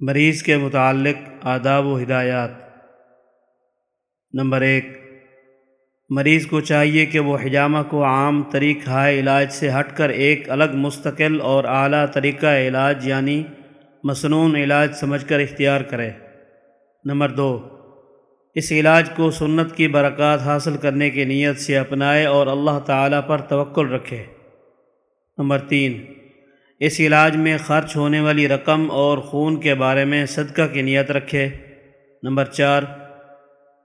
مریض کے متعلق آداب و ہدایات۔ نمبر ایک، مریض کو چاہیے کہ وہ حجامہ کو عام طریقہ علاج سے ہٹ کر ایک الگ مستقل اور اعلیٰ طریقہ علاج یعنی مصنون علاج سمجھ کر اختیار کرے۔ نمبر دو، اس علاج کو سنت کی برکات حاصل کرنے کی نیت سے اپنائے اور اللہ تعالیٰ پر توکل رکھے۔ نمبر تین اس علاج میں خرچ ہونے والی رقم اور خون کے بارے میں صدقہ کی نیت رکھے۔ نمبر چار،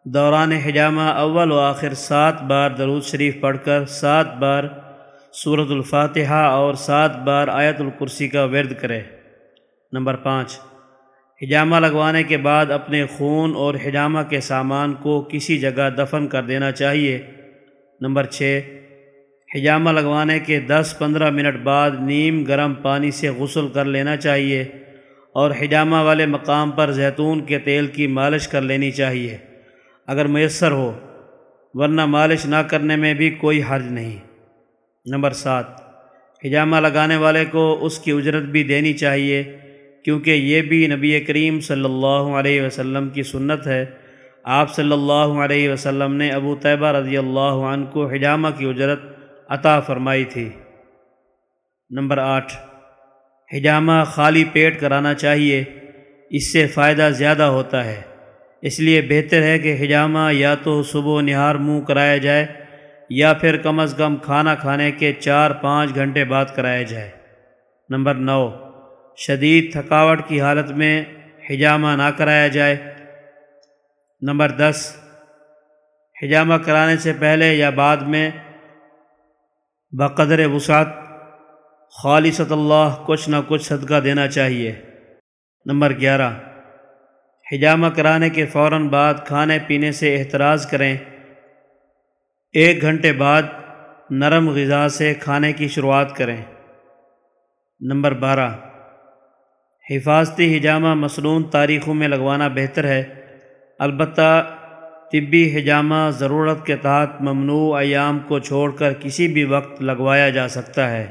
دوران حجامہ اول و آخر سات بار درود شریف پڑھ کر سات بار صورت الفاتحہ اور سات بار آیت الکرسی کا ورد کرے۔ نمبر پانچ، حجامہ لگوانے کے بعد اپنے خون اور حجامہ کے سامان کو کسی جگہ دفن کر دینا چاہیے۔ نمبر چھ حجامہ لگوانے کے دس پندرہ منٹ بعد نیم گرم پانی سے غسل کر لینا چاہیے اور حجامہ والے مقام پر زیتون کے تیل کی مالش کر لینی چاہیے، اگر میسر ہو، ورنہ مالش نہ کرنے میں بھی کوئی حرج نہیں۔ نمبر سات، حجامہ لگانے والے کو اس کی اجرت بھی دینی چاہیے، کیونکہ یہ بھی نبی کریم صلی اللہ علیہ وسلم کی سنت ہے۔ آپ صلی اللہ علیہ وسلم نے ابو طیبہ رضی اللہ عنہ کو حجامہ کی اجرت عطا فرمائی تھی۔ نمبر آٹھ، حجامہ خالی پیٹ کرانا چاہیے، اس سے فائدہ زیادہ ہوتا ہے۔ اس لیے بہتر ہے کہ حجامہ یا تو صبح و نہار منہ کرایا جائے، یا پھر کم از کم کھانا کھانے کے چار پانچ گھنٹے بعد کرایا جائے۔ نمبر نو، شدید تھکاوٹ کی حالت میں حجامہ نہ کرایا جائے۔ نمبر دس، حجامہ کرانے سے پہلے یا بعد میں بقدر وسعت خالصۃ اللہ کچھ نہ کچھ صدقہ دینا چاہیے۔ نمبر گیارہ، حجامہ کرانے کے فوراً بعد کھانے پینے سے احتراز کریں۔ ایک گھنٹے بعد نرم غذا سے کھانے کی شروعات کریں۔ نمبر بارہ، حفاظتی حجامہ مصنون تاریخوں میں لگوانا بہتر ہے۔ البتہ طبی حجامہ ضرورت کے تحت ممنوع ایام کو چھوڑ کر کسی بھی وقت لگوایا جا سکتا ہے۔